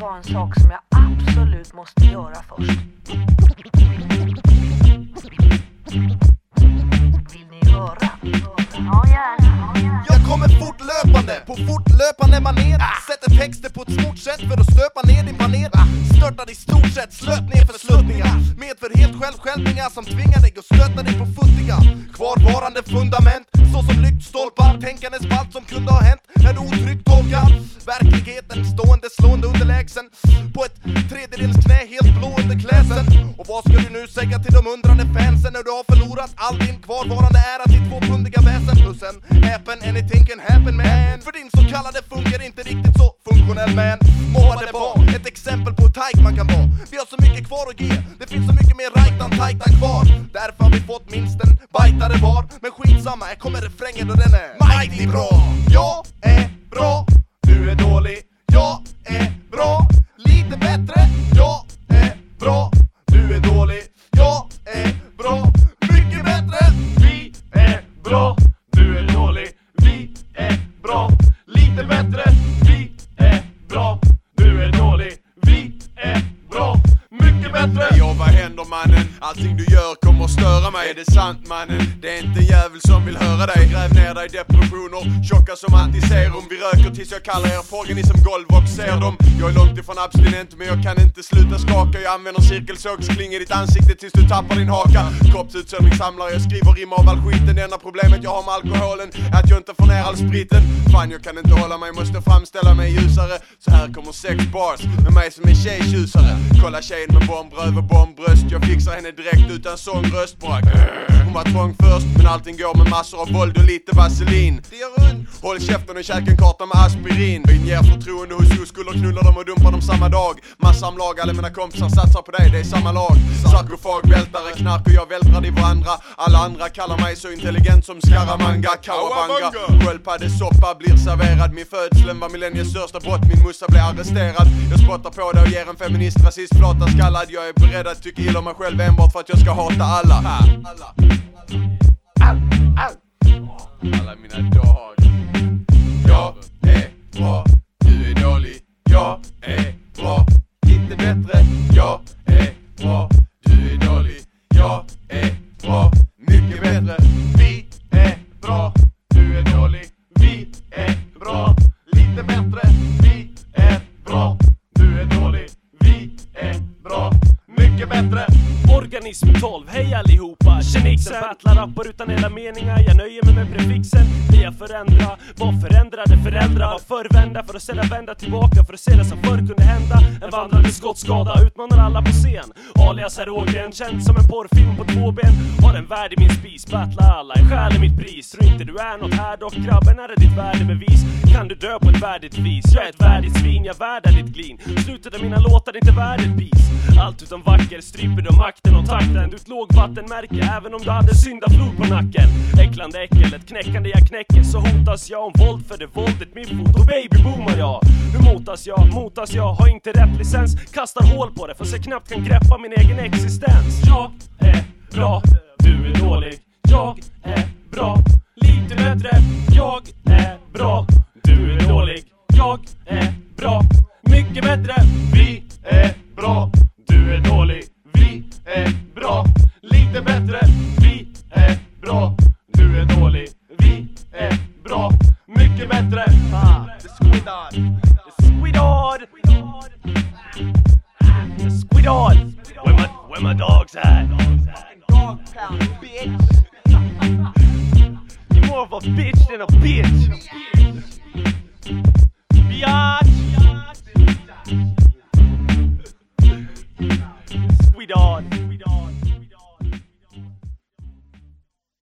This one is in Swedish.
var en sak som jag absolut måste göra först. Vill ni höra? Ja, gärna. Jag kommer fortlöpande, på fortlöpande manér Sätter texter på ett smort sätt för att stöpa ner din planet Störtar i stort sett, slöt ner för sluttningar Medför helt självskälvningar som tvingar dig att stöta dig på futtiga Kvarvarande fundament, såsom lyktstolpar Tänkandes på allt som kunde ha hänt Ett tredjedels knä, helt blå under klädseln Och vad ska du nu säga till de undrande fansen när du har förlorat all din kvarvarande ära till tvåpundiga väsen? Plus en happen, anything can happen man. För din så kallade funkar inte riktigt så funktionell man. Må det var, ett exempel på hur tajk man kan vara. Vi har så mycket kvar att ge, det finns så mycket mer rajtan tajtan kvar. Därför har vi fått minst en bajtare var. Men skitsamma, här kommer refrängen och den är mighty bra. Jag är eh. Mannen? Allting du gör mig. Är det sant mannen? Det är inte en jävel som vill höra dig. Gräv ner dig i depressioner, tjocka som antiserum. Vi röker tills jag kallar er porganism-golv och ser dem. Jag är långt ifrån abstinent men jag kan inte sluta skaka. Jag använder cirkelsågskling i ditt ansikte tills du tappar din haka. Kroppsutsöndringssamlare, jag skriver rim av all skiten. Det enda problemet jag har med alkoholen är att jag inte får ner all spriten. Fan, jag kan inte hålla mig, måste framställa mig ljusare. Så här kommer sex bars med mig som en tjejtjusare. Kolla tjejen med bombröv och bombbröst. Jag fixar henne direkt utan sångröst. like. Hon var trång först, men allting går med massor av våld och lite vaselin. Det gör ont. Håll käften och käka en karta med aspirin. Vi ger förtroende hos oskulder, knullar dem och dumpar dem samma dag. Massamlag, alla mina kompisar satsar på dig, det är samma lag. Sarkofag, vältare, knark och jag vältrar i varandra. Alla andra kallar mig så intelligent som Scaramanga, Kawabanga. Sköldpaddesoppa blir serverad. Min födsel var millenniets största brott, min mussa blev arresterad. Jag spottar på det och ger en feminist, rasist, flata skallad. Jag är beredd att tycka illa om mig själv enbart för att jag ska hata alla. Alla. Alla mina dagar. Jag är bra, du är dålig. Jag är bra, lite bättre. Jag är bra, du är dålig. Jag är bra, mycket bättre. Vi är bra, du är dålig. Vi är bra, lite bättre. Vi är bra, du är dålig. Vi är bra, mycket bättre. Organism 12, hej allihopa! Tjenixen! Battlar rappar utan hela meningar, jag nöjer mig med prefixen Vill jag förändra, Vad förändrade föräldrar var förvända för att sedan vända tillbaka för att se det som förr kunde hända. En vandrande skottskada utmanar alla på scen. Alias är Ågren, känd som en porrfilm på två ben. Har en värld i min spis, battlar alla, en själ i mitt pris. Tror inte du är något här dock grabben, är det ditt värdebevis? Kan du dö på ett värdigt vis? Jag är ett värdigt svin, jag värdar ditt glin. Slutet av mina låtar, inte värd ett bis Allt utom vacker, stryper du makten och takten. Du ett lågvattenmärke även om du hade syndaflod på nacken. Äcklande äckel, ett knäckande jag knäcker Så hotas jag om våld för det våldet min fot och babyboomar jag Hur motas jag? Motas jag? Har inte rätt licens. Kastar hål på det fast jag knappt kan greppa min egen existens. Jag är bra, du är dålig. Jag är bra, lite bättre. Jag är bra, the squidard The Squidard! The Squidard! Where my, where my dogs at? Dog pound, bitch You're more of a bitch than a bitch!